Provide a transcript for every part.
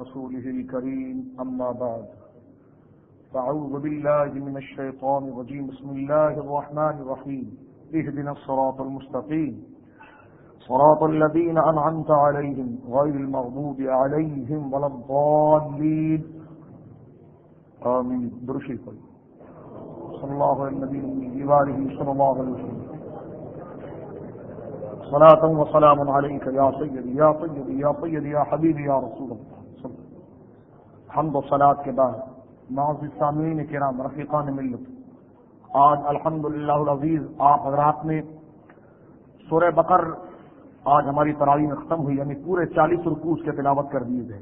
رسوله الكريم. أما بعد، فأعوذ بالله من الشيطان الرجيم. بسم الله الرحمن الرحيم. اهدنا الصراط المستقيم. صراط الذين أنعمت عليهم غير المغضوب عليهم ولا الضالين. آمين. برشي طيب صلى الله عليه النبي وآله صلى الله عليه وسلم. صلاة وسلام عليك يا سيدي يا طيبي يا طيبي يا حبيبي يا رسول الله حمد و سلاد کے بعد معذ سامعین کرام، رفیقان ملت۔ آج الحمد للہ العزیز آپ حضرات نے سورہ بقر آج ہماری تراوی میں ختم ہوئی یعنی پورے چالیس رکوس کے تلاوت کر دیے گئے۔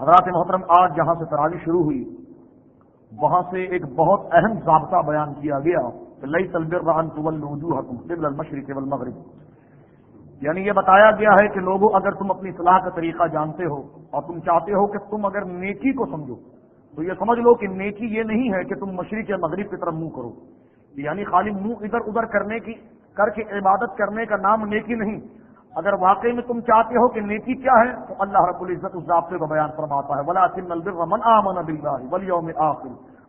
حضرات محترم، آج جہاں سے تراوی شروع ہوئی، وہاں سے ایک بہت اہم ضابطہ بیان کیا گیا کہ لئی تلبر رحن طول حکم قبل المشرق والمغرب۔ یعنی یہ بتایا گیا ہے کہ لوگوں، اگر تم اپنی صلاح کا طریقہ جانتے ہو اور تم چاہتے ہو کہ تم اگر نیکی کو سمجھو، تو یہ سمجھ لو کہ نیکی یہ نہیں ہے کہ تم مشرق یا مغرب کی طرف منہ کرو۔ یعنی خالی منہ ادھر ادھر کرنے کی، کر کے عبادت کرنے کا نام نیکی نہیں۔ اگر واقعی میں تم چاہتے ہو کہ نیکی کیا ہے، تو اللہ رب العزت اس ضابطے کو بیان فرماتا ہے۔ ولا من آمن بالله واليوم الاخر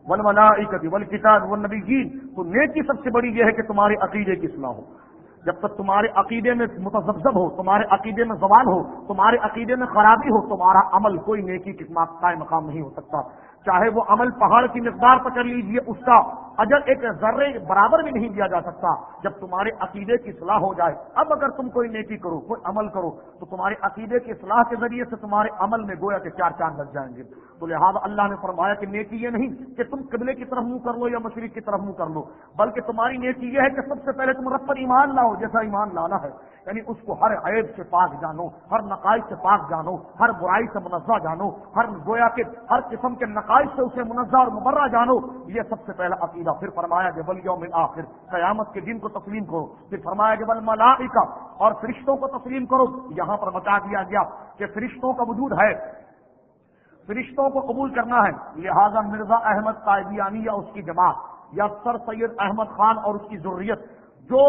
والملائکۃ والکتاب والنبیین تو نیکی سب سے بڑی یہ ہے کہ تمہارے عقیدے کی اصلاح ہو۔ جب تک تمہارے عقیدے میں متذبذب ہو، تمہارے عقیدے میں زوال ہو، تمہارے عقیدے میں خرابی ہو، تمہارا عمل کوئی نیکی قائم مقام نہیں ہو سکتا۔ چاہے وہ عمل پہاڑ کی مقدار پر کر لیجیے اس کا اجر ایک ذرے برابر بھی نہیں دیا جا سکتا۔ جب تمہارے عقیدے کی اصلاح ہو جائے، اب اگر تم کوئی نیکی کرو، کوئی عمل کرو، تو تمہارے عقیدے کی اصلاح کے ذریعے سے تمہارے عمل میں گویا کے چار چاند لگ جائیں گے۔ ہاں تو لہٰذا اللہ نے فرمایا کہ نیکی یہ نہیں کہ تم قبلے کی طرف منہ کر لو یا مشرق کی طرف منہ کر لو، بلکہ تمہاری نیکی یہ ہے کہ سب سے پہلے تم رب پر ایمان لاؤ جیسا ایمان لانا ہے۔ یعنی اس کو ہر عیب سے پاک جانو، ہر نقائص سے پاک جانو، ہر برائی سے منزہ جانو، ہر گویا کے ہر قسم کے نقائص سے اسے منزہ اور مبرہ جانو۔ یہ سب سے پہلا عقیدہ۔ پھر فرمایا کہ بل یوم آخر قیامت کے دن کو تسلیم کرو۔ پھر فرمایا کہ بل ملائکہ اور فرشتوں کو تسلیم کرو۔ یہاں پر بتا دیا گیا کہ فرشتوں کا وجود ہے۔ فرشتوں کو قبول کرنا ہے۔ لہذا مرزا احمد قائدیانی یا اس کی جماعت یا سر سید احمد خان اور اس کی ضروریت جو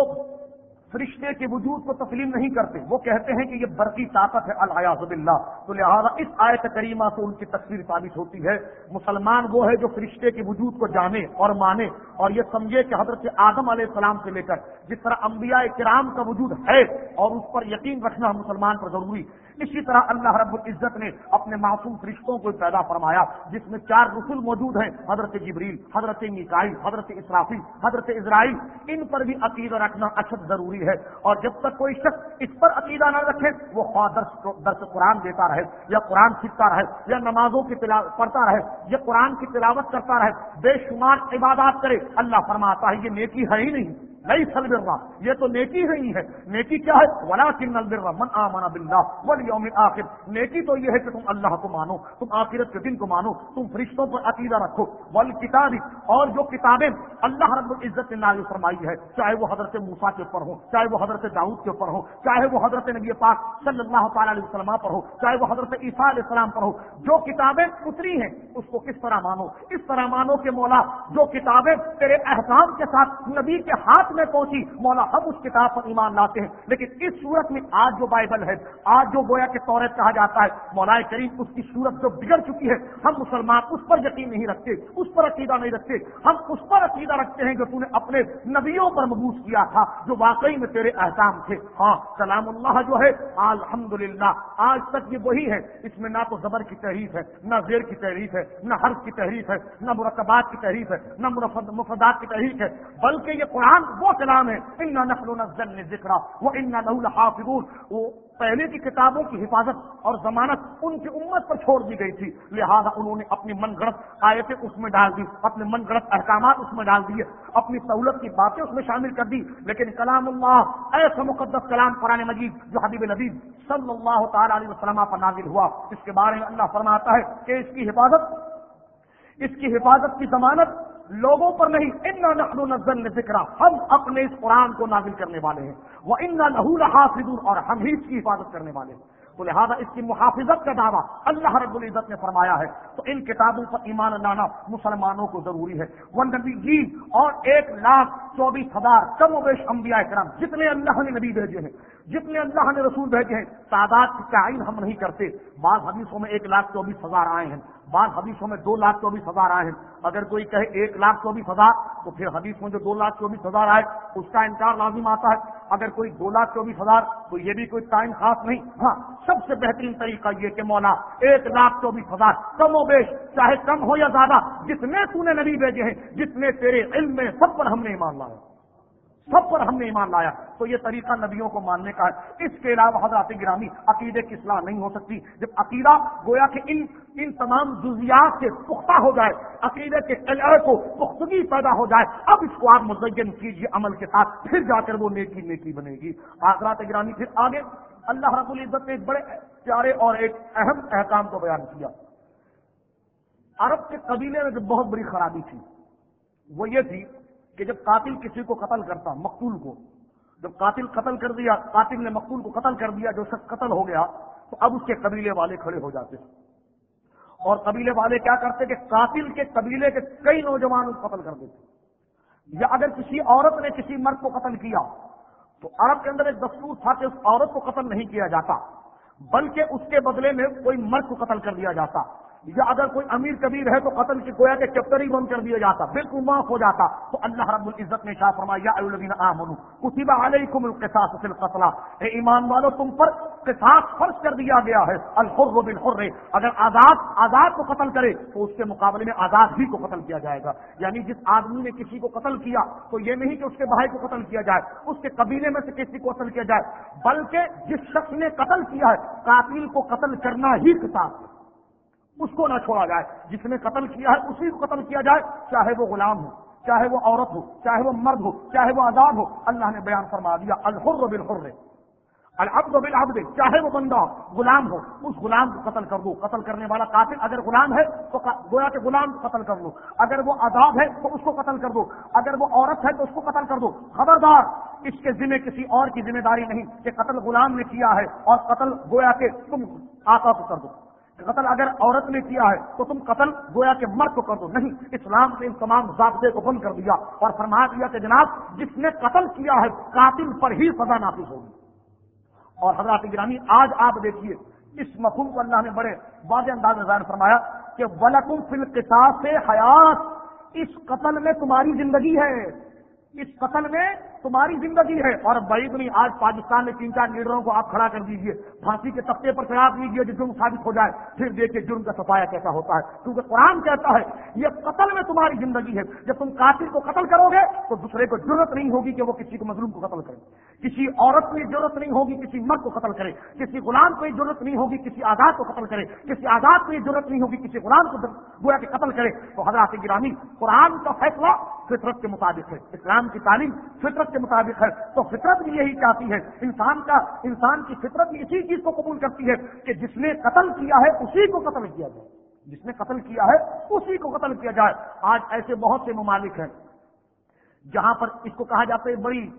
فرشتے کے وجود کو تسلیم نہیں کرتے۔ وہ کہتے ہیں کہ یہ برقی طاقت ہے الیاز اللہ تو لہٰذا اس آیت کریمہ سے ان کی تصویر ثابت ہوتی ہے۔ مسلمان وہ ہے جو فرشتے کے وجود کو جانے اور مانے اور یہ سمجھے کہ حضرت آدم علیہ السلام سے لے کر جس طرح انبیاء کرام کا وجود ہے اور اس پر یقین رکھنا مسلمان پر ضروری۔ اسی طرح اللہ رب العزت نے اپنے معصوم فرشتوں کو پیدا فرمایا، جس میں چار رسول موجود ہیں، حضرت جبریل، حضرت نکائی حضرت اسرافی حضرت اسرائیل۔ ان پر بھی عقیدہ رکھنا اشد ضروری ہے۔ اور جب تک کوئی شخص اس پر عقیدہ نہ رکھے، وہ خواہ درس درس قرآن دیتا رہے، یا قرآن سیکھتا رہے، یا نمازوں کی پڑھتا رہے، یا قرآن کی تلاوت کرتا رہے، بے شمار عبادات کرے، اللہ فرماتا ہے، یہ نیکی ہے ہی نہیں۔ نہیں سل برا یہ تو نیکی نہیں ہے. نیکی کیا ہے؟ ولا کن البرا من آمنا بلّہ ول یوم آخر نیکی تو یہ ہے کہ تم اللہ کو مانو. تم آخرت کے دن کو مانو. تم فرشتوں پر عقیدہ رکھو. ول کتابی اور جو کتابیں اللہ رب العزت نے نازل فرمائی ہے، چاہے وہ حضرت موسا کے اوپر ہو، چاہے وہ حضرت داؤد کے اوپر ہو، چاہے وہ حضرت نبی پاک صلی اللہ تعالیٰ علیہ وسلم پر ہو، چاہے وہ حضرت عیسیٰ علیہ السلام پر ہو، جو کتابیں اتری ہیں، اس کو کس طرح مانو؟ اس طرح مانو کہ مولا، جو کتابیں تیرے احکام کے ساتھ نبی کے ہاتھ میں پہنچی مولا ہم اس کتاب پر ایمان لاتے ہیں۔ لیکن اس صورت میں آج جو بائبل ہے، آج جو گویا کے طورت کہا جاتا ہے مولا کریم اس کی صورت جو بگڑ چکی ہے، ہم مسلمان اس پر یقین نہیں رکھتے، اس پر عقیدہ نہیں رکھتے۔ ہم اس پر عقیدہ رکھتے ہیں جو تم نے اپنے نبیوں پر مبوس کیا تھا، جو واقعی میں تیرے احکام تھے۔ ہاں سلام اللہ جو ہے الحمد آج تک یہ وہی ہے۔ اس میں نہ تو زبر کی تحریف ہے، نہ زیر کی تحریف ہے، نہ حرف کی تحریف ہے، نہ مرکبات کی تحریف ہے، نہ مفادات کی تحریف ہے، بلکہ یہ قرآن وہ کلام ہے ان نقل و نزل ذکر وہ ان نہ حافظون وہ پہلے کی کتابوں کی حفاظت اور ضمانت ان کی امت پر چھوڑ دی گئی تھی۔ لہذا انہوں نے اپنی من گڑت آیتیں اس میں ڈال دی، اپنے من گڑت احکامات اس میں ڈال دیے، اپنی سہولت کی باتیں اس میں شامل کر دی۔ لیکن کلام اللہ، ایسا مقدس کلام قرآن مجید جو حبیب نبی صلی اللہ تعالی علیہ وسلم پر نازل ہوا، اس کے بارے میں اللہ فرماتا ہے کہ اس کی حفاظت، اس کی حفاظت کی ضمانت لوگوں پر نہیں ان نقل و نے ذکر ہم اپنے اس قرآن کو نازل کرنے والے ہیں۔ وہ ان لہو حافظ اور ہم ہی اس کی حفاظت کرنے والے ہیں۔ تو لہٰذا اس کی محافظت کا دعویٰ اللہ رب العزت نے فرمایا ہے۔ تو ان کتابوں پر ایمان لانا مسلمانوں کو ضروری ہے۔ وہ نبی جی اور ایک لاکھ چوبیس ہزار کم و بیش انبیاء کرام، جتنے اللہ نے نبی بھیجے ہیں، جتنے اللہ نے رسول بھیجے ہیں، تعداد کی تعین ہم نہیں کرتے۔ بعض حدیثوں میں ایک لاکھ چوبیس ہزار آئے ہیں۔ بعض حدیثوں میں دو لاکھ چوبیس ہزار آئے ہیں۔ اگر کوئی کہے ایک لاکھ چوبیس ہزار، تو پھر حدیث میں جو دو لاکھ چوبیس ہزار آئے، اس کا انکار لازم آتا ہے۔ اگر کوئی دو لاکھ چوبیس ہزار، تو یہ بھی کوئی ٹائم خاص نہیں۔ ہاں سب سے بہترین طریقہ یہ کہ مولا ایک لاکھ چوبیس ہزار کم و بیش، چاہے کم ہو یا زیادہ، جتنے تو نے نبی بھیجے ہیں، جتنے تیرے علم میں سب پر ہم نے ایمان لایا۔ سب پر ہم نے ایمان لایا۔ تو یہ طریقہ نبیوں کو ماننے کا ہے۔ اس کے علاوہ حضرات گرامی عقیدے کی اصلاح نہیں ہو سکتی۔ جب عقیدہ گویا کہ ان ان تمام جزیات سے پختہ ہو جائے، عقیدے کے قلعے کو پختگی پیدا ہو جائے، اب اس کو آپ مزین کیجیے عمل کے ساتھ، پھر جا کر وہ نیکی نیکی بنے گی۔ حضرات گرامی پھر آگے اللہ رب العزت نے ایک بڑے پیارے اور ایک اہم احکام کو بیان کیا۔ عرب کے قبیلے میں جو بہت بڑی خرابی تھی، وہ یہ تھی کہ جب قاتل کسی کو قتل کرتا، مقتول کو، جب قاتل قتل کر دیا، قاتل نے مقتول کو قتل کر دیا، جو شخص قتل ہو گیا، تو اب اس کے قبیلے والے کھڑے ہو جاتے اور قبیلے والے کیا کرتے کہ قاتل کے قبیلے کے کئی نوجوان قتل کر دیتے یا اگر کسی عورت نے کسی مرد کو قتل کیا، تو عرب کے اندر ایک دستور تھا کہ اس عورت کو قتل نہیں کیا جاتا، بلکہ اس کے بدلے میں کوئی مرد کو قتل کر دیا جاتا۔ یا اگر کوئی امیر کبیر ہے تو قتل کی گویا کے چپٹر ہی بند کر دیا جاتا، بالکل معاف ہو جاتا۔ تو اللہ رب العزت نے شاہ فرمایا کتبہ علیکم القصاص فی القتل۔ اے ایمان والو، تم پر قصاص فرض کر دیا گیا ہے۔ الحر بالحر، اگر آزاد آزاد کو قتل کرے، تو اس کے مقابلے میں آزاد ہی کو قتل کیا جائے گا۔ یعنی جس آدمی نے کسی کو قتل کیا، تو یہ نہیں کہ اس کے بھائی کو قتل کیا جائے، اس کے قبیلے میں سے کسی کو قتل کیا جائے، بلکہ جس شخص نے قتل کیا ہے، قاتل کو قتل کرنا ہی قصاص ہے۔ اس کو نہ چھوڑا جائے۔ جس نے قتل کیا ہے، اسی کو قتل کیا جائے۔ چاہے وہ غلام ہو، چاہے وہ عورت ہو، چاہے وہ مرد ہو، چاہے وہ آزاد ہو، اللہ نے بیان فرما دیا، الحر بالحر۔ العبد بالعبد، چاہے وہ بندہ غلام ہو، اس غلام کو قتل کر دو۔ قتل کرنے والا قاتل اگر غلام ہے تو گویا کہ غلام کو قتل کر دو۔ اگر وہ آزاد ہے تو اس کو قتل کر دو۔ اگر وہ عورت ہے تو اس کو قتل کر دو۔ خبردار، اس کے ذمہ کسی اور کی ذمہ داری نہیں کہ قتل غلام نے کیا ہے اور قتل گویا کہ تم آقا کو کر دو۔ قتل اگر عورت نے کیا ہے تو تم قتل گویا کے مرد کو کر دو، نہیں، اسلام نے ان تمام ضابطے کو بند کر دیا اور فرما دیا کہ جناب، جس نے قتل کیا ہے، قاتل پر ہی سزا نافذ ہوگی۔ اور حضرات گرانی آج آپ دیکھیے، اس مفہوم کو اللہ نے بڑے واضح انداز میں ظاہر فرمایا کہ ولکم فل سے حیات اس قتل میں تمہاری زندگی ہے۔ اس قتل میں تمہاری زندگی ہے۔ اور بڑی نہیں، آج پاکستان میں تین چار لیڈروں کو آپ کھڑا کر دیجیے۔ پھانسی کے تختے پر چڑھا دیجیے جو جرم ثابت ہو جائے۔ پھر دیکھیے جرم کا سفایا کیسا ہوتا ہے۔ کیونکہ قرآن کہتا ہے، یہ قتل میں تمہاری زندگی ہے۔ جب تم قاتل کو قتل کرو گے، تو دوسرے کو ضرورت نہیں ہوگی کہ وہ کسی کو مظلوم کو قتل کرے۔ کسی عورت کو ضرورت نہیں ہوگی، کسی مرد کو قتل کرے۔ کسی غلام کو ضرورت نہیں ہوگی، کسی آزاد کو قتل کرے۔ کسی آزاد کو ضرورت نہیں ہوگی، کسی غلام کو گویا کہ قتل کرے۔ تو حضرات گرامی، قرآن کا فیصلہ فطرت کے مطابق ہے۔ اسلام کی تعلیم فطرت کے مطابق ہے، تو فطرت بھی یہی چاہتی ہے۔ انسان کا، انسان کی فطرت بھی اسی چیز کو قبول کرتی ہے کہ جس نے قتل کیا ہے، اسی کو قتل کیا جائے۔ جس نے قتل کیا ہے، اسی کو قتل کیا جائے۔ آج ایسے بہت سے ممالک ہیں جہاں پر اس کو کہا جاتا ہے، بڑی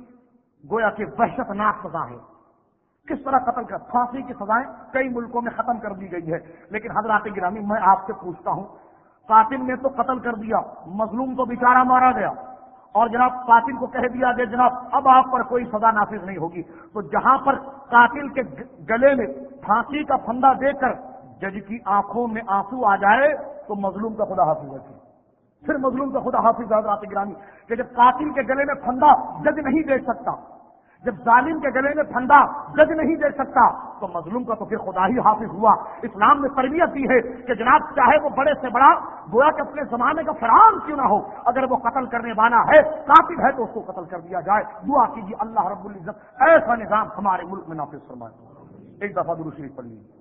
گویا کہ وحشت ناک سزا ہے۔ کس طرح قتل کر، پھانسی کی سزائیں کئی ملکوں میں ختم کر دی گئی ہے لیکن حضرات گرامی، میں آپ سے پوچھتا ہوں قاتل نے تو قتل کر دیا، مظلوم تو بیچارہ مارا گیا۔ اور جناب قاتل کو کہہ دیا گیا جناب اب آپ پر کوئی سزا نافذ نہیں ہوگی۔ تو جہاں پر قاتل کے گلے میں پھانسی کا پھندا دے کر جج کی آنکھوں میں آنسو آ جائے تو مظلوم کا خدا حافظ رکھے پھر مظلوم کا خدا حافظ حضرات گرانی کہ جب قاتل کے گلے میں پھندا جج نہیں دے سکتا جب ظالم کے گلے میں پھندا جج نہیں دے سکتا، تو مظلوم کا تو پھر خدا ہی حافظ ہوا۔ اسلام نے تربیت دی ہے کہ جناب چاہے وہ بڑے سے بڑا، گویا کہ اپنے زمانے کا فرام کیوں نہ ہو۔ اگر وہ قتل کرنے والا ہے قاتل ہے تو اس کو قتل کر دیا جائے۔ دعا کیجیے اللہ رب العزت ایسا نظام ہمارے ملک میں نافذ فرمائے۔ ایک دفعہ شریف پڑھ لیجیے۔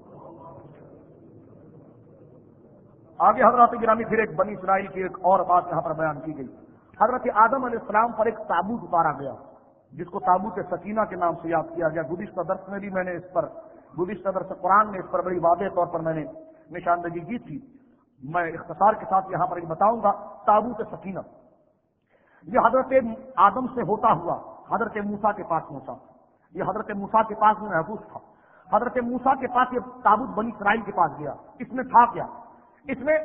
آگے حضرات گرامی پھر ایک بنی اسرائیل کی ایک اور بات یہاں پر بیان کی گئی۔ حضرت آدم علیہ السلام پر ایک تابوت اتارا گیا۔ جس کو تابوت سکینہ کے نام سے یاد کیا گیا۔ گزشتہ درس میں بھی میں نے اس پر گزشتہ درس قرآن میں اس پر بڑی واضح طور پر میں نے نشاندہی کی تھی۔ میں اختصار کے ساتھ یہاں پر بتاؤں گا، تابوت سکینہ۔ یہ حضرت آدم سے ہوتا ہوا، حضرت موسا کے پاس موسا یہ حضرت موسا کے پاس میں محفوظ تھا۔ حضرت موسا کے پاس یہ تابوت بنی اسرائیل کے پاس گیا۔ اس میں تھا کیا؟ اس میں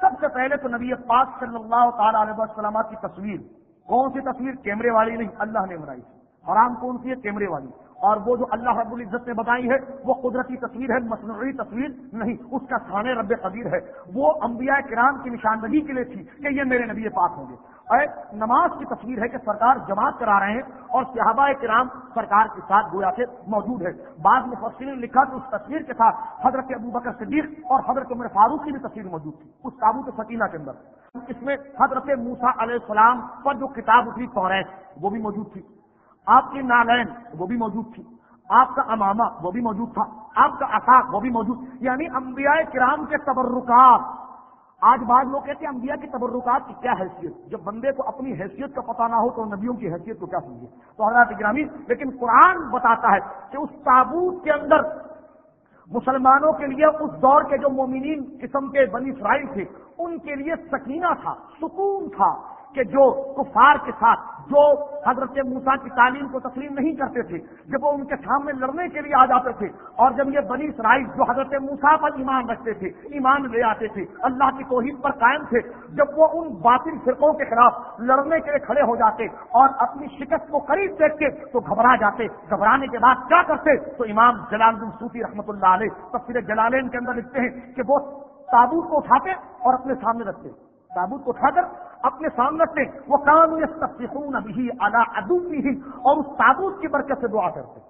سب سے پہلے تو نبی پاک صلی اللہ تعالی علیہ وسلم کی تصویر۔ کون سی تصویر کیمرے والی نہیں، اللہ نے بنائی حرام کون سی ہے؟ کیمرے والی۔ اور وہ جو اللہ رب العزت نے بتائی ہے، وہ قدرتی تصویر ہے، مصنوعی تصویر نہیں، اس کا کھانے رب قدیر ہے۔ وہ انبیاء کرام کی نشاندہی کے لیے تھی کہ یہ میرے نبی پاک ہوں گے۔ اے، نماز کی تصویر ہے کہ سرکار جماعت کرا رہے ہیں اور صحابہ کرام سرکار کے ساتھ گویا سے موجود ہے بعد میں فصل نے لکھا کہ اس تصویر کے ساتھ حضرت ابو بکر صدیق اور حضرت عمر فاروق کی بھی تصویر موجود تھی، اس تابوت سکینہ کے اندر۔ اس میں حضرت موسا علیہ السلام پر جو کتاب اتری توریت وہ بھی موجود تھی۔ آپ کی نالین وہ بھی موجود تھی، آپ کا امامہ وہ بھی موجود تھا، آپ کا اثاق وہ بھی موجود یعنی انبیاء کرام کے تبرکات۔ آج بعض لوگ کہتے ہیں انبیاء کی تبرکات کی کیا حیثیت؟ جب بندے کو اپنی حیثیت کا پتہ نہ ہو تو نبیوں کی حیثیت کو کیا سمجھے؟ تو حضرات گرامی، لیکن قرآن بتاتا ہے کہ اس تابوت کے اندر مسلمانوں کے لیے اس دور کے جو مومنین قسم کے بنی اسرائیل تھے، ان کے لیے سکینہ تھا، سکون تھا۔ کہ جو کفار کے ساتھ، جو حضرت موسا کی تعلیم کو تسلیم نہیں کرتے تھے، جب وہ ان کے سامنے لڑنے کے لیے آ جاتے تھے، اور جب یہ بنی اسرائیل جو حضرت موسا پر ایمان رکھتے تھے، ایمان لے آتے تھے، اللہ کی توحید پر قائم تھے، جب وہ ان باطل فرقوں کے خلاف لڑنے کے لیے کھڑے ہو جاتے اور اپنی شکست کو قریب دیکھتے تو گھبرا جاتے، گھبرانے کے بعد کیا کرتے؟ تو امام جلال بن سوتی رحمۃ اللہ علیہ تفصیل جلالین کے اندر لکھتے ہیں کہ وہ تابوت کو اٹھاتے اور اپنے سامنے رکھتے۔ تابوت کو اٹھا کر اپنے سامنے سے وہ کام یہ ابھی اللہ ادو ہی اور اس تابوت کی برکت سے دعا کرتے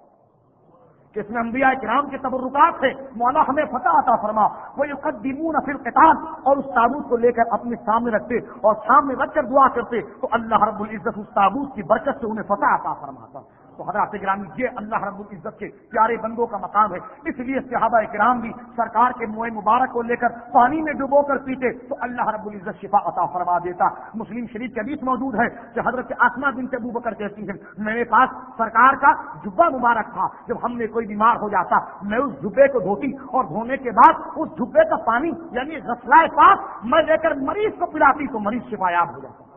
کہ اس میں انبیاء کرام کے تبرکات ہے مولا ہمیں فتح عطا فرما۔ وہ یقدمون فی القتال اور اس تابوت کو لے کر اپنے سامنے رکھتے اور سامنے رکھ کر دعا کرتے۔ تو اللہ رب العزت اس تابوت کی برکت سے انہیں فتح عطا فرماتا۔ تو حضرات گرامی، یہ اللہ رب العزت کے پیارے بندوں کا مقام ہے۔ اس لیے صحابہ کرام بھی سرکار کے موئے مبارک کو لے کر پانی میں ڈبو کر پیتے تو اللہ رب العزت شفا عطا فرما دیتا۔ مسلم شریف کے بیچ موجود ہے کہ حضرت آسما دن سے ابو بکر کہتی ہیں، میرے پاس سرکار کا جبا مبارک تھا۔ جب ہم نے کوئی بیمار ہو جاتا، میں اس جبے کو دھوتی اور دھونے کے بعد اس جبے کا پانی یعنی غسلائے پاس، میں لے کر مریض کو پلاتی تو مریض شفایاب ہو جاتا۔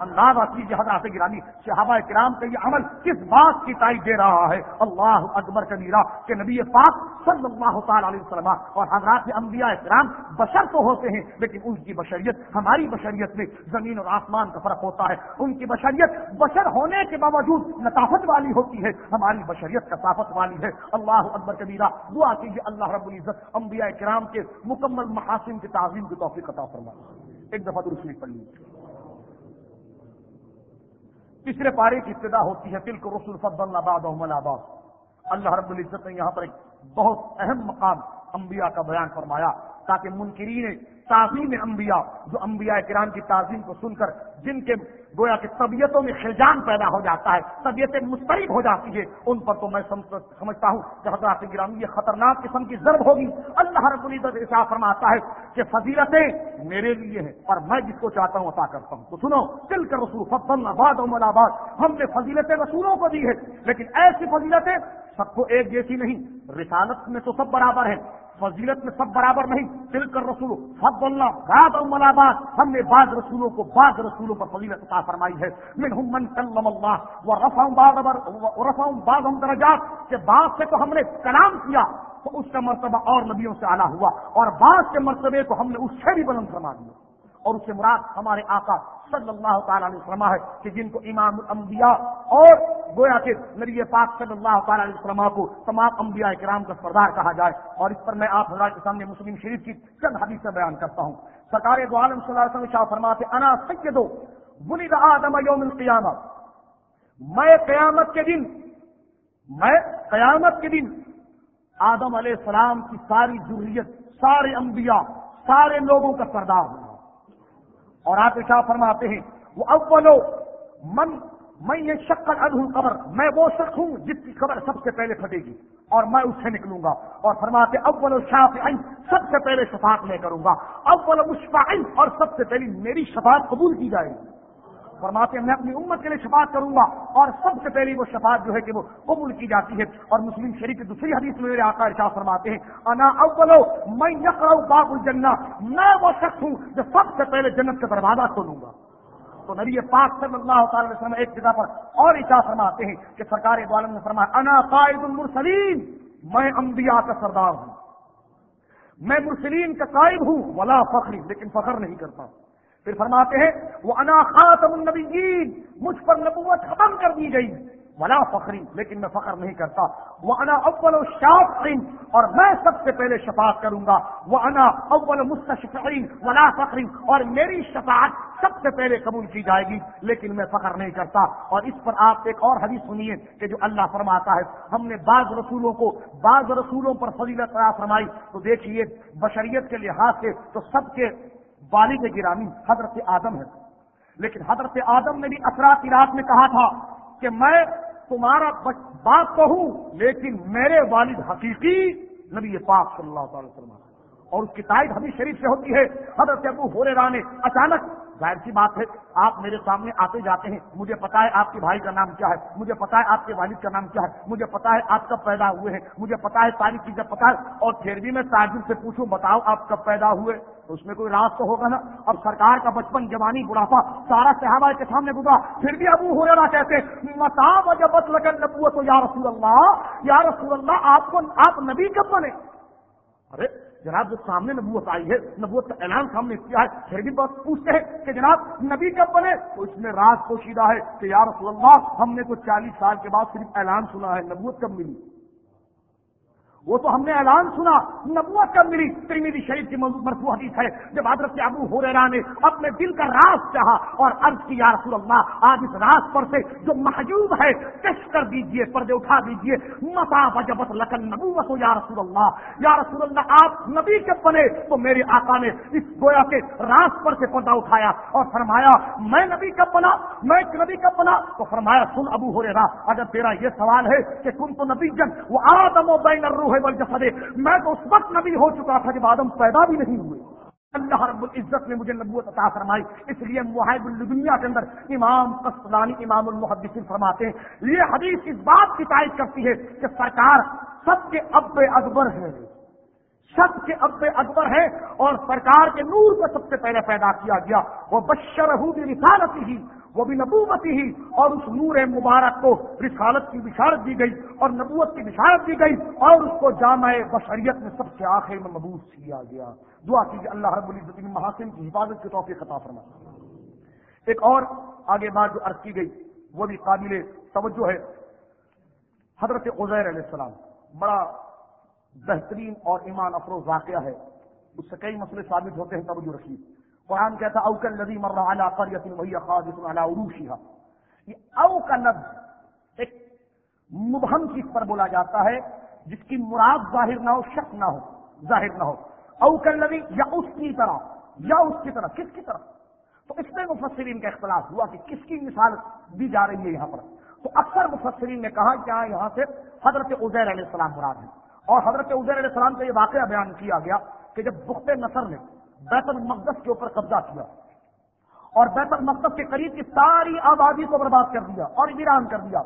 انداز آتی ہے حضرات گرانی صحابہ کرام کا یہ عمل کس بات کی تائید دے رہا ہے؟ اللہ اکبر کا نیرا کہ نبی پاک صلی اللہ تعالی علیہ وسلم اور حضرات انبیاء کرام بشر تو ہوتے ہیں، لیکن ان کی بشریت، ہماری بشریت میں زمین اور آسمان کا فرق ہوتا ہے۔ ان کی بشریت بشر ہونے کے باوجود لطافت والی ہوتی ہے۔ ہماری بشریت کثافت والی ہے۔ اللہ اکبر کبیرہ دعا کیجیے، اللہ رب العزت انبیاء کرام کے مکمل محاسن کی تعظیم کی توفیق عطا فرما ایک دفعہ درست پڑھ لیجیے تیسرے پارے کی ابتدا ہوتی ہے تل کو رسول فضل آباد آباد اللہ رب العزت نے یہاں پر ایک بہت اہم مقام انبیاء کا بیان فرمایا تاکہ منکرین تعظیم انبیاء، جو انبیاء کرام کی تعظیم کو سن کر جن کے گویا کہ طبیعتوں میں خلجان پیدا ہو جاتا ہے طبیعتیں مسترب ہو جاتی ہے، ان پر تو میں سمجھتا ہوں کہ حضرات گرامی یہ خطرناک قسم کی ضرب ہوگی۔ اللہ رب العزت ایسا فرماتا ہے کہ فضیلتیں میرے لیے ہیں، اور میں جس کو چاہتا ہوں عطا کرتا ہوں۔ تو سنو، دل کر رسول فضل آباد آباد ہم نے فضیلتیں رسولوں کو دی ہے لیکن ایسی فضیلتیں سب کو ایک جیسی نہیں، رسالت میں تو سب برابر ہیں، فضیلت میں سب برابر نہیں۔ دل کر رسول فض اللہ رات ملاباد ہم نے بعض رسولوں کو بعض رسولوں پر فضیلت عطا فرمائی ہے۔ من من کلم اللہ و رفا بعض درجات۔ کے بعض سے تو ہم نے کلام کیا تو اس کا مرتبہ اور نبیوں سے آنا ہوا اور بعض کے مرتبے کو ہم نے اس سے بھی بلند فرما دیا۔ اور اس سے مراد ہمارے آقا صلی اللہ تعالیٰ علیہ وسلم ہے کہ جن کو امام الانبیاء اور گویا کہ نبی پاک صلی اللہ تعالیٰ علیہ وسلم کو تمام انبیاء کرام کا سردار کہا جائے۔ اور اس پر میں آپ حضرات کے سامنے مسلم شریف کی چند حدیث بیان کرتا ہوں۔ سرکار دو عالم صلی اللہ علیہ وسلم شاہ فرماتے، انا سیدو بنی آدم یوم القیامت میں قیامت کے دن، میں قیامت کے دن آدم علیہ السلام کی ساری ضروریت سارے انبیاء، سارے لوگوں کا سردار ہوں۔ اور آپ اشا فرماتے ہیں، وہ اولو من میں یہ شکل ادھ قبر میں وہ شخص ہوں جس کی قبر سب سے پہلے پھٹے گی اور میں اس سے نکلوں گا اور فرماتے اول و شاف سب سے پہلے شفاعت میں کروں گا اول مشفا اور سب سے پہلی میری شفاعت قبول کی جائے گی۔ فرماتے ہیں، میں اپنی امت کے لیے شفاعت کروں گا اور سب سے پہلی وہ شفاعت جو ہے کہ وہ قبول کی جاتی ہے اور مسلم شریف کی دوسری حدیث میں میرے آقا ارشاد فرماتے ہیں، انا اولو میں یقرا باب الجنہ میں وہ شخص ہوں جو سب سے پہلے جنت کا دروازہ کھولوں گا۔ تو نبی پاک صلی اللہ تعالی وسلم ایک جگہ پر اور اشا فرماتے ہیں کہ سرکار عالم نے فرمایا، انا قائد المرسلین میں انبیاء کا سردار ہوں۔ میں مرسلین کا قائد ہوں، ولا فخری لیکن فخر نہیں کرتا۔ ہوں پھر فرماتے ہیں وہ انا خاتم النبیین مجھ پر نبوت ختم کر دی گئی۔ ولا فخری لیکن میں فخر نہیں کرتا۔ وہ انا اول و اور میں سب سے پہلے شفاعت کروں گا۔ وہ انا اول مستشفعین ولا فخری اور میری شفاعت سب سے پہلے قبول کی جائے گی۔ لیکن میں فخر نہیں کرتا۔ اور اس پر آپ ایک اور حدیث سنیے کہ جو اللہ فرماتا ہے، ہم نے بعض رسولوں کو بعض رسولوں پر فضیلت فرمائی۔ تو دیکھیے، بشریت کے لحاظ سے تو سب کے والد گرامی حضرت آدم ہے۔ لیکن حضرت آدم نے بھی اثرات کی رات میں کہا تھا کہ میں تمہارا باپ تو ہوں، لیکن میرے والد حقیقی نبی پاک صلی اللہ تعالی وسلم اور اس کی تائید حدیث شریف سے ہوتی ہے۔ حضرت ابو ہو نے اچانک ظاہر سی بات ہے، آپ میرے سامنے آتے جاتے ہیں، مجھے پتا ہے آپ کے بھائی کا نام کیا ہے، مجھے پتا ہے آپ کے والد کا نام کیا ہے، مجھے پتا ہے آپ کب پیدا ہوئے ہیں، مجھے پتا ہے ساری چیزیں پتا ہے، اور پھر بھی میں تاجر سے پوچھوں، بتاؤ آپ کب پیدا ہوئے؟ تو اس میں کوئی راز تو ہوگا نا؟ اب سرکار کا بچپن جوانی بڑھاپا، سارا صحابہ کے سامنے گزرا، پھر بھی ابو ہو رہا کہتے متاب جب لگن نبو تو یا رسول اللہ، یا رسول اللہ، آپ کو، آپ نبی کب بنے؟ ارے جناب جو سامنے نبوت آئی ہے، نبوت کا اعلان سامنے کیا ہے۔ پھر بھی بہت پوچھتے ہیں کہ جناب، نبی کب بنے؟ تو اس میں راز پوشیدہ ہے کہ یا رسول اللہ، ہم نے تو چالیس سال کے بعد صرف اعلان سنا ہے، نبوت کب ملی؟ وہ تو ہم نے اعلان سنا، نبوت کب ملی؟ ترمیدی شریف کی مرفوع حدیث ہے، جب حضرت ابو ہو نے اپنے دل کا راز چاہا اور عرض کی، یا رسول اللہ، آج اس راز پر سے جو محجوب ہے، کش کر دیجیے، پردے اٹھا دیجیے متا بجبت لکن نبوت یا رسول اللہ؟ یا رسول اللہ، آپ نبی کے بنے، تو میرے آقا نے اس گویا کے راز پر سے پردہ اٹھایا اور فرمایا، میں نبی کب بنا، میں نبی کب بنا؟ تو فرمایا، سن ابو ہو اگر تیرا یہ سوال ہے کہ کن تو نبی جن وہ آدم و بین الروح میں تو اس وقت نبی ہو چکا تھا جب آدم پیدا بھی نہیں ہوئے۔ اللہ رب العزت نے مجھے نبوت عطا فرمائی۔ اس لیے معاہد الدنیا کے اندر امام قسطلانی، امام المحدثین فرماتے ہیں۔ یہ حدیث اس بات کی تائید کرتی ہے کہ سرکار سب کے اب اکبر ہے سب کے اب اکبر ہے اور سرکار کے نور کو سب سے پہلے پیدا کیا گیا۔ وہ بشر رسالت ہی وہ بھی نبوت ہی اور اس نور مبارک کو رسالت کی بشارت دی گئی اور نبوت کی بشارت دی گئی اور اس کو جامع بشریت میں سب سے آخر میں مبوس کیا گیا۔ دعا کیجیے اللہ رب العزت محاسن کی حفاظت کے توفیق خطا فرما ایک اور آگے بات جو عرض کی گئی، وہ بھی قابل توجہ ہے۔ حضرت عزیر علیہ السلام، بڑا بہترین اور ایمان افروز واقعہ ہے۔ اس سے کئی مسئلے ثابت ہوتے ہیں، توجہ رکھیے۔ قرآن کہتا اوکل ندی مر رہا قریت وہی خاص عروشی یہ او کا لفظ ایک مبہم چیز پر بولا جاتا ہے، جس کی مراد ظاہر نہ ہو، شک نہ ہو، ظاہر نہ ہو۔ اوکل ندی یا اس کی طرح، یا اس کی طرح، کس کی طرح؟ تو اس میں مفسرین کا اختلاف ہوا کہ کس کی مثال دی جا رہی ہے یہاں پر۔ تو اکثر مفسرین نے کہا کہ یہاں سے حضرت عزیر علیہ السلام مراد ہے اور حضرت عزیر علیہ السلام کا یہ واقعہ بیان کیا گیا کہ جب بخت نصر نے بیت المقدس کے اوپر قبضہ کیا اور بیت المقدس کے قریب کی ساری آبادی کو برباد کر دیا اور ویران کر دیا۔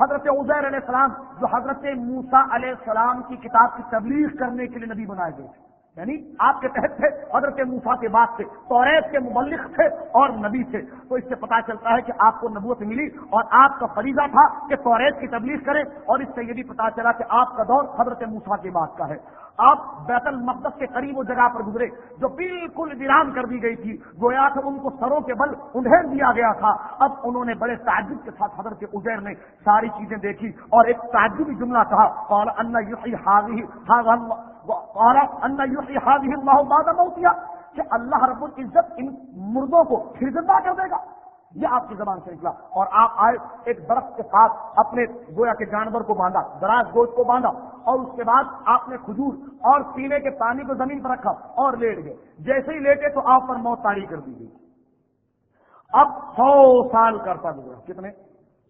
حضرت عزیر علیہ السلام جو حضرت موسا علیہ السلام کی کتاب کی تبلیغ کرنے کے لیے نبی بنائے گئے یعنی آپ کے تحت تھے، حضرت موسا کے بعد سے توریت کے مبلک تھے اور نبی تھے۔ تو اس سے پتا چلتا ہے کہ آپ کو نبوت ملی اور آپ کا فریضہ تھا کہ توریت کی تبلیغ کریں اور اس سے یہ بھی پتا چلا کہ آپ کا دور حضرت موسا کے بعد کا ہے۔ آپ بیت المقدس کے قریب وہ جگہ پر گزرے جو بالکل ویران کر دی گئی تھی۔ گویا تھا ان کو سروں کے بل انہیں دیا گیا تھا۔ اب انہوں نے بڑے تعجب کے ساتھ حضرت عزیر نے ساری چیزیں دیکھی اور ایک تعجبی جملہ کہا، قال ان حاضی قال ان حاضی اللہ بعد موتیا کہ اللہ رب العزت ان مردوں کو پھر زندہ کر دے گا۔ یہ آپ کی زبان سے نکلا۔ اور آپ آئے، ایک درخت کے ساتھ اپنے گویا کے جانور کو باندھا، دراز گوشت کو باندھا، اور اس کے بعد آپ نے کھجور اور پینے کے پانی کو زمین پر رکھا اور لیٹ گئے۔ جیسے ہی لیٹے تو آپ پر موت تاری کر دی گئی۔ اب سو سال کرتا گزرا۔ کتنے؟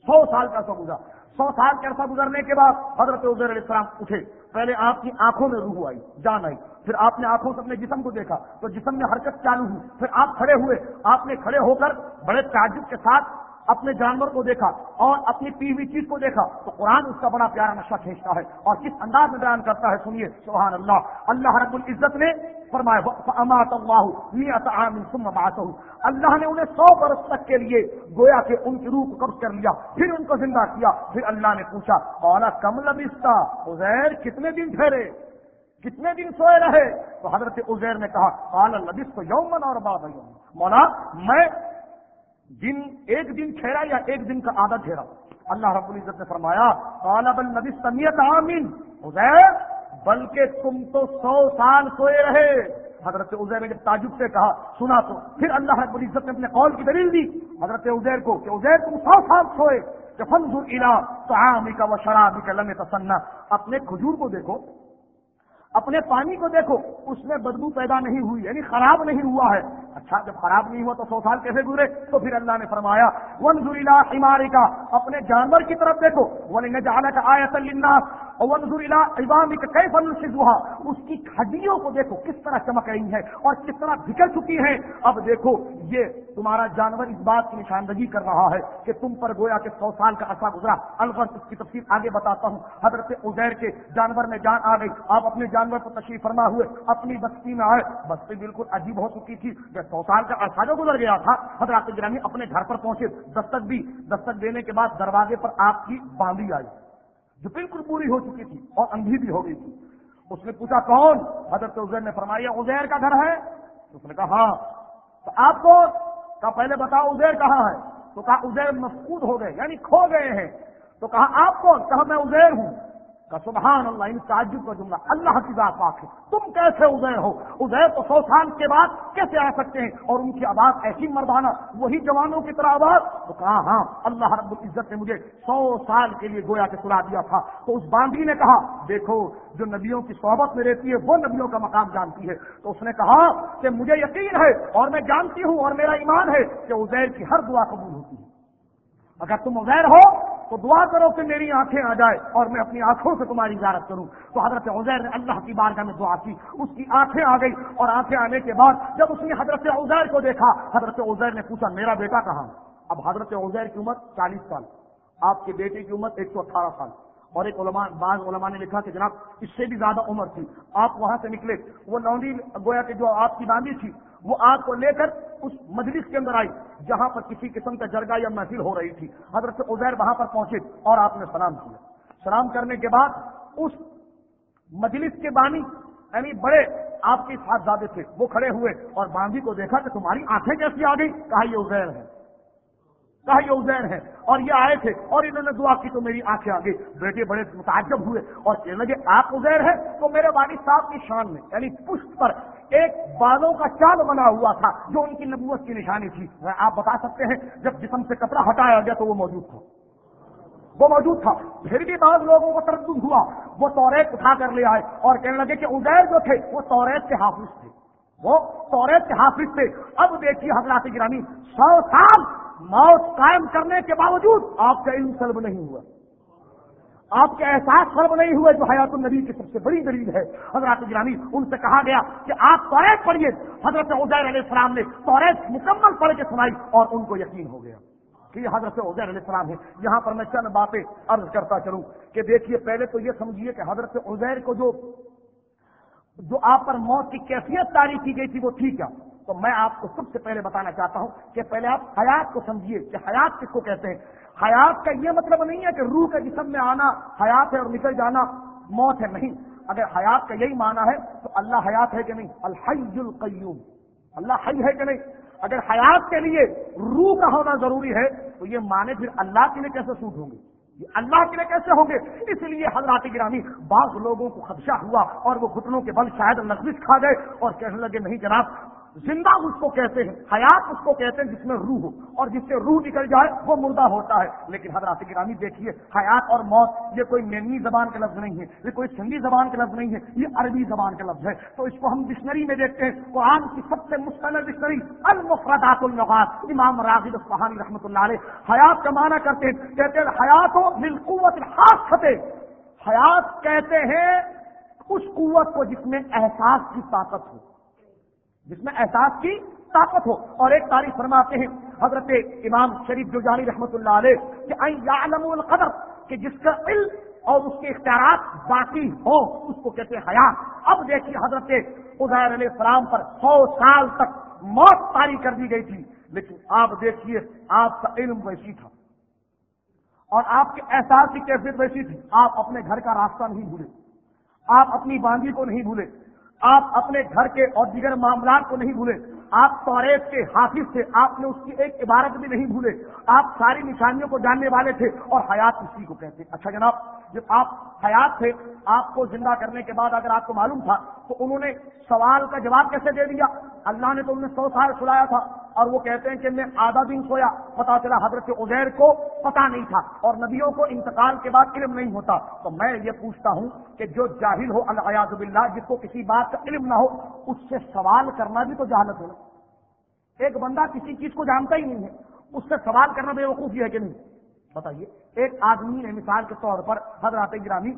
سو سال کا گزرا۔ سو سال کے عرصہ گزرنے کے بعد حضرت عزیر علیہ السلام اٹھے۔ پہلے آپ کی آنکھوں میں روح آئی، جان آئی، پھر آپ نے آنکھوں سے اپنے جسم کو دیکھا، تو جسم میں حرکت چالو ہوئی، پھر آپ کھڑے ہوئے، آپ نے کھڑے ہو کر بڑے تعجب کے ساتھ اپنے جانور کو دیکھا اور اپنی پی ہوئی چیز کو دیکھا تو قرآن اس کا بڑا پیارا نقشہ کھینچتا ہے اور کس انداز میں بیان کرتا ہے سنیے، سبحان اللہ۔ اللہ رب العزت نے فرمایا اللہ نے انہیں سو برس تک کے لیے گویا کہ ان کی روح کو قبض کر لیا، پھر ان کو زندہ کیا، پھر اللہ نے پوچھا اولا کم لبستہ ازیر کتنے دن ٹھہرے؟ کتنے دن سوئے رہے؟ تو حضرت عزیر نے کہا کال لبس تو یومن اور باب مولا، میں دن، ایک دن ٹھہرا یا ایک دن کا آدھا ٹھہرا؟ اللہ رب العزت نے فرمایا کالا بل نبی سمیت آمین۔ عزیر، بلکہ تم تو سو سال سوئے رہے۔ حضرت عزیر نے جب تعجب سے کہا، سنا تو۔ پھر اللہ رب العزت نے اپنے قول کی دلیل دی حضرت عزیر کو کہ عزیر، تم سو سال سوئے۔ کہ فنزر الا تو کا و شرابی کا لمے تسنا اپنے کھجور کو دیکھو۔ اپنے پانی کو دیکھو، اس میں بدبو پیدا نہیں ہوئی یعنی خراب نہیں ہوا ہے۔ اچھا جب خراب نہیں ہوا تو سو سال کیسے گزرے؟ تو پھر اللہ نے فرمایا ون زریلا عمارے کا اپنے جانور کی طرف دیکھو ون جانا کا آیا ون زریلا ابام اس کی ہڈیوں کو دیکھو، کس طرح چمک رہی ہے اور کس طرح بکھر چکی ہے اب دیکھو، یہ تمہارا جانور اس بات کی نشاندگی کر رہا ہے کہ تم پر گویا کہ سو سال کا عرصہ گزرا۔ الغرض اس کی تفصیل آگے بتاتا ہوں۔ حضرت ازیر کے جانور میں جان آ گئی۔ آپ اپنے جانور کو تشریف فرما ہوئے، اپنی بستی میں آئے۔ بستی بالکل عجیب ہو چکی تھی۔ سو سال کا عرصہ جو گزر گیا تھا حضرات گرامی اپنے گھر پر پہنچے۔ دستک دی دستک دینے کے بعد دروازے پر آپ کی باندھی آئی۔ جو بالکل پوری ہو چکی تھی اور اندھی بھی ہو گئی تھی۔ اس نے پوچھا، کون؟ حضرت عزیر نے فرمایا ازیر کا گھر ہے۔ اس نے کہا ہاں۔ تو آپ کو کہا، پہلے بتاؤ عزیر کہاں ہے؟ تو کہا، عزیر مفقود ہو گئے یعنی کھو گئے ہیں۔ تو کہا، آپ کون؟ کہا، میں عزیر ہوں۔ کا سبحان اللہ ان تعجب کا جملہ، اللہ کی ذات پاک ہے۔ تم کیسے ادے ہو؟ ادے تو سو سال کے بعد کیسے آ سکتے ہیں؟ اور ان کی آواز ایسی مردانہ، وہی جوانوں کی طرح آواز تو کہا ہاں اللہ رب العزت نے مجھے سو سال کے لیے گویا کے سلا دیا تھا۔ تو اس باندھی نے کہا، دیکھو، جو نبیوں کی صحبت میں رہتی ہے، وہ نبیوں کا مقام جانتی ہے۔ تو اس نے کہا کہ مجھے یقین ہے اور میں جانتی ہوں اور میرا ایمان ہے کہ ازیر کی ہر دعا قبول ہوتی ہے۔ اگر تم ازیر ہو تو دعا کرو کہ میری آنکھیں آ جائے اور میں اپنی آنکھوں سے تمہاری اجازت کروں۔ تو حضرت عزیر نے اللہ کی بارگاہ میں دعا کی۔ اس کی آنکھیں آ گئی اور آنکھیں آنے کے بعد جب اس نے حضرت عزیر کو دیکھا، حضرت عزیر نے پوچھا، میرا بیٹا کہاں؟ اب حضرت عزیر کی عمر چالیس سال، آپ کے بیٹے کی عمر ایک سو اٹھارہ سال۔ اور ایک علماء، بعض علماء نے لکھا کہ جناب، اس سے بھی زیادہ عمر تھی۔ آپ وہاں سے نکلے۔ وہ لونڈی، گویا کہ جو آپ کی باندھی تھی وہ آپ کو لے کر اس مجلس کے اندر آئی، جہاں پر کسی قسم کا جرگا یا محفل ہو رہی تھی۔ حضرت عزیر وہاں پر پہنچے اور آپ نے سلام کیا۔ سلام کرنے کے بعد اس مجلس کے بانی یعنی بڑے آپ کے ساتھ زیادہ تھے، وہ کھڑے ہوئے اور باندھی کو دیکھا کہ تمہاری آنکھیں کیسی آ گئی کہا، یہ عزیر ہے۔ کہا، یہ عزیر ہے۔ اور یہ آئے تھے اور انہوں نے دعا کی، تو میری آنکھیں آ گئی بیٹے بڑے متعجب ہوئے اور کہنے لگے، آپ عزیر ہیں؟ تو میرے والد صاحب کی شان میں یعنی پشت پر ایک بالوں کا چال بنا ہوا تھا، جو ان کی نبوت کی نشانی تھی۔ آپ بتا سکتے ہیں، جب جسم سے کپڑا ہٹایا گیا تو وہ موجود تھا۔ وہ موجود تھا۔ پھر بھی بعض لوگوں کو تردد ہوا۔ وہ توریت اٹھا کر لے آئے اور کہنے لگے کہ ازیر جو تھے، وہ توریت کے حافظ تھے۔ وہ توریت کے حافظ تھے۔ اب دیکھیے حضرات گرانی سو سال موت قائم کرنے کے باوجود آپ کا علم سلب نہیں ہوا۔ آپ کے احساس فرم نہیں ہوئے جو حیات النبی کی سب سے بڑی دلیل ہے۔ حضرت گرامی، ان سے کہا گیا کہ آپ توریت پڑھیے۔ حضرت عزیر علیہ السلام نے توریت مکمل پڑھ کے سنائی اور ان کو یقین ہو گیا کہ یہ حضرت عزیر علیہ السلام ہے یہاں پر میں چند باتیں عرض کرتا چلوں کہ دیکھیے، پہلے تو یہ سمجھیے کہ حضرت عزیر کو جو جو آپ پر موت کی کیفیت تاریخ کی گئی تھی، وہ تھی کیا؟ تو میں آپ کو سب سے پہلے بتانا چاہتا ہوں کہ پہلے آپ حیات کو سمجھیے کہ حیات کس کو کہتے ہیں؟ حیات کا یہ مطلب نہیں ہے کہ روح کا جسم میں آنا حیات ہے اور نکل جانا موت ہے، نہیں۔ اگر حیات کا یہی معنی ہے تو اللہ حیات ہے کہ نہیں؟ الحی القیوم۔ اللہ حی ہے کہ نہیں؟ اگر حیات کے لیے روح کا ہونا ضروری ہے تو یہ معنی پھر اللہ کے لیے کیسے سوٹ ہوں گے؟ یہ اللہ کے لیے کیسے ہوں گے؟ اس لیے حضرات گرامی، بعض لوگوں کو خدشہ ہوا اور وہ گھٹنوں کے بل شاید نقص کھا گئے اور کہنے لگے، نہیں جناب زندہ اس کو کہتے ہیں، حیات اس کو کہتے ہیں جس میں روح ہو۔ اور جس سے روح نکل جائے، وہ مردہ ہوتا ہے۔ لیکن حضرات گرامی دیکھیے، حیات اور موت، یہ کوئی مینی زبان کا لفظ نہیں ہے، یہ کوئی سندھی زبان کا لفظ نہیں ہے، یہ عربی زبان کا لفظ ہے۔ تو اس کو ہم ڈکشنری میں دیکھتے ہیں، قرآن کی سب سے مستند ڈکشنری، المفردات اللغات۔ امام راغب الفہانی رحمۃ اللہ علیہ حیات کا معنی کرتے ہیں، کہتے ہیں حیات ہو بالقوت خاص خطے حیات کہتے ہیں، اس قوت کو جس میں احساس کی طاقت ہو۔ جس میں احساس کی طاقت ہو۔ اور ایک تاریخ فرماتے ہیں حضرت امام شریف جو جانی رحمۃ اللہ علیہ کہ القدر کہ جس کا علم اور اس کے اختیارات باقی ہو اس کو کہتے ہیں حیات اب دیکھیے حضرت عزیر علیہ السلام پر سو سال تک موت پاری کر دی گئی تھی۔ لیکن آپ دیکھیے، آپ کا علم ویسی تھا۔ اور آپ کے احساس کی کیفیت ویسی تھی۔ آپ اپنے گھر کا راستہ نہیں بھولے۔ آپ اپنی باندھی کو نہیں بھولے۔ آپ اپنے گھر کے اور دیگر معاملات کو نہیں بھولے آپ توریت کے حافظ تھے، آپ نے اس کی ایک عبارت بھی نہیں بھولے۔ آپ ساری نشانیوں کو جاننے والے تھے اور حیات اسی کو کہتے۔ اچھا جناب، جب آپ حیات تھے، آپ کو زندہ کرنے کے بعد اگر آپ کو معلوم تھا تو انہوں نے سوال کا جواب کیسے دے دیا؟ اللہ نے تو انہیں سو سال سلایا تھا۔ اور وہ کہتے ہیں کہ میں آدھا دن سویا، پتا چلا حضرت عزیر کو پتا نہیں تھا اور نبیوں کو انتقال کے بعد علم نہیں ہوتا۔ تو میں یہ پوچھتا ہوں کہ جو جاہل ہو الحیاض باللہ، جس کو کسی بات کا علم نہ ہو، اس سے سوال کرنا بھی تو جہالت ہو ایک بندہ کسی چیز کو جانتا ہی نہیں ہے، اس سے سوال کرنا بے وقوفی ہے کہ نہیں؟ بتائیے، ایک آدمی نے مثال کے طور پر حضرات گرامی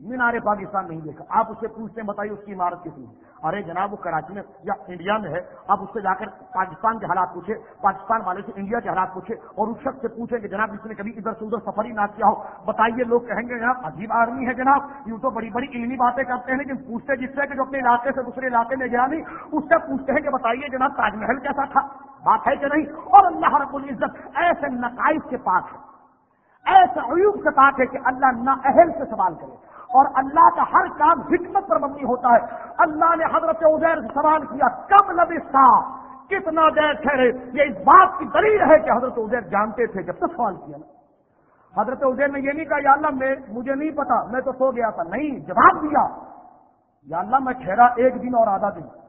مینار پاکستان نہیں دیکھا۔ آپ اس سے پوچھتے ہیں، بتائیے اس کی عمارت کتنی ارے جناب، وہ کراچی میں یا انڈیا میں ہے۔ آپ اس سے جا کر پاکستان کے حالات پوچھے پاکستان والے سے انڈیا کے حالات پوچھے اور اس شخص سے پوچھے کہ جناب، اس نے کبھی ادھر سے ادھر سفر ہی نہ کیا ہو۔ بتائیے، لوگ کہیں گے جناب عجیب آدمی ہے جناب۔ یوں تو بڑی بڑی علمی باتیں کرتے ہیں، لیکن پوچھتے جس سے کہ جو اپنے علاقے سے دوسرے علاقے میں گیا نہیں، اس سے پوچھتے ہیں کہ بتائیے جناب، تاج محل کیسا تھا؟ بات ہے کہ نہیں؟ اور اللہ رب العزت ایسے نقائص کے پاس ہے، ایسے عیوب سے پاک ہے کہ اللہ نہ اہل سے سوال کرے۔ اور اللہ کا ہر کام حکمت پر مبنی ہوتا ہے۔ اللہ نے حضرت عزیر سے سوال کیا کب لبستہ کتنا دیر ٹھہرے؟ یہ اس بات کی دلیل ہے کہ حضرت عزیر جانتے تھے جب تک سوال کیا۔ نا حضرت عزیر نے یہ نہیں کہا، یا اللہ میں، مجھے نہیں پتا، میں تو سو گیا تھا۔ نہیں، جواب دیا۔ یا اللہ میں ٹھہرا ایک دن اور آدھا دن۔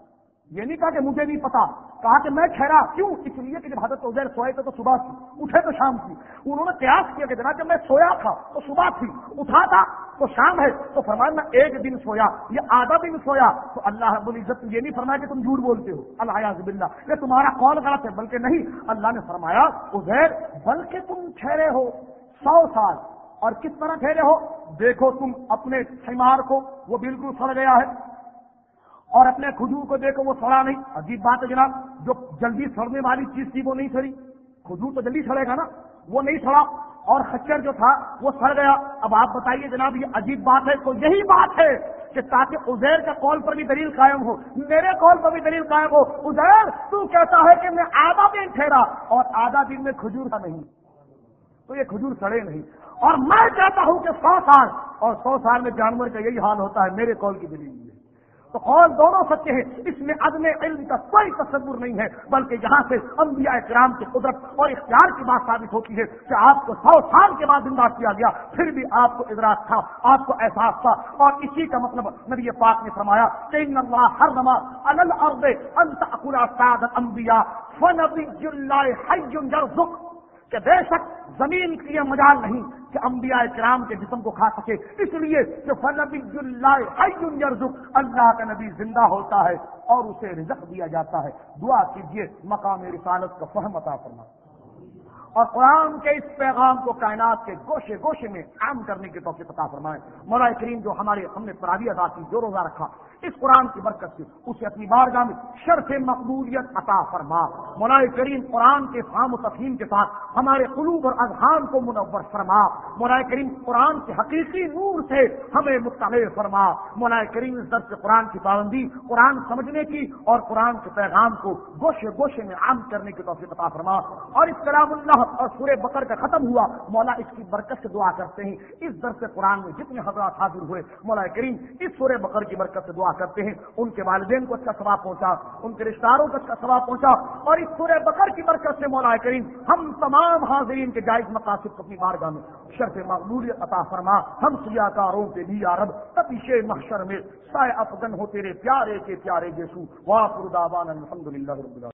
یہ نہیں کہا کہ مجھے نہیں پتا، کہا کہ میں ٹھہرا، کیوں؟ اس لیے کہ جب حضرت عزیر سوئے تھے تو صبح تھی، اٹھے تو شام تھی۔ انہوں نے قیاس کیا کہ جناب جب میں سویا تھا تو صبح تھی، اٹھا تھا تو شام ہے، تو فرمایا میں ایک دن سویا، یہ آدھا دن سویا۔ تو اللہ رب العزت یہ نہیں فرمایا کہ تم جھوٹ بولتے ہو۔ اللہ باللہ، یہ تمہارا قول غلط ہے، بلکہ نہیں، اللہ نے فرمایا، عزیر، بلکہ تم ٹھہرے ہو سو سال۔ اور کس طرح ٹھہرے ہو؟ دیکھو تم اپنے خیمار کو، وہ بالکل سڑ گیا ہے۔ اور اپنے کھجور کو دیکھو، وہ سڑا نہیں۔ عجیب بات ہے جناب، جو جلدی سڑنے والی چیز تھی وہ نہیں سڑی۔ کھجور تو جلدی سڑے گا نا، وہ نہیں سڑا۔ اور خچر جو تھا، وہ سڑ گیا۔ اب آپ بتائیے جناب، یہ عجیب بات ہے۔ تو یہی بات ہے کہ تاکہ ازیر کا کال پر بھی دلیل قائم ہو، میرے کال پر بھی دلیل قائم ہو ازیر تو کہتا ہے کہ میں آدھا دن ٹھہرا اور آدھا دن میں کھجور کا نہیں۔ تو یہ کھجور سڑے نہیں۔ اور میں کہتا ہوں کہ سو سال، اور سو سال میں جانور کا یہی حال ہوتا ہے، میرے کال کی دلیل۔ ہے تو قول دونوں سچے ہیں۔ اس میں عدم علم کا کوئی تصور نہیں ہے، بلکہ یہاں سے انبیاء کرام کی قدرت اور اختیار کی بات ثابت ہوتی ہے کہ آپ کو سو سال کے بعد زندہ کیا گیا، پھر بھی آپ کو ادراک تھا، آپ کو احساس تھا۔ اور اسی کا مطلب نبی پاک نے فرمایا کہ ان اللہ ہر نما الارض انت اکلا سعادت انبیاء فنبی اللہ حی یرزق، کہ بے شک زمین کے لیے مجال نہیں کہ انبیاء کرام کے جسم کو کھا سکے۔ اس لیے کہ فنبی یرزق اللہ کا نبی زندہ ہوتا ہے اور اسے رزق دیا جاتا ہے۔ دعا کیجیے مقام رسالت کا فہم عطا فرما اور قرآن کے اس پیغام کو کائنات کے گوشے گوشے میں عام کرنے کے توقع پتا فرمائے۔ مولا کریم جو ہمارے ہم نے پراوی ادا کی، جو روزہ رکھا، اس قرآن کی برکت سے اسے اپنی بارگاہ میں شرف مقبولیت عطا فرما۔ مولا کریم قرآن کے فام و تفہیم کے ساتھ ہمارے قلوب اور اذہان کو منور فرما۔ مولا کریم قرآن کے حقیقی نور سے ہمیں مطلع فرما۔ مولا کریم اس درس قرآن کی پابندی، قرآن سمجھنے کی اور قرآن کے پیغام کو گوشے گوشے میں عام کرنے کی توفیق عطا فرما۔ اور اس کلام اللہ اور سورہ بکر کا ختم ہوا، مولا اس کی برکت سے دعا کرتے ہیں۔ اس درس قرآن میں جتنے حضرات حاضر ہوئے، مولا کریم اس سورہ بکر کی برکت سے دعا کرتے ہیں۔ ان کے والدین کو اچھا ثواب پہنچا، ان کے رشتہ داروں کو اچھا ثواب پہنچا اور اس سورہ بکر کی برکت سے مولا کریم ہم تمام حاضرین کے جائز مقاصد کو اپنی بارگاہ میں شرف مقبول عطا فرما۔ ہم سیاہ کاروں کے بھی عرب تپیش محشر میں سائے افغن ہو تیرے پیارے کے پیارے جیسو۔ واپردابان الحمد للہ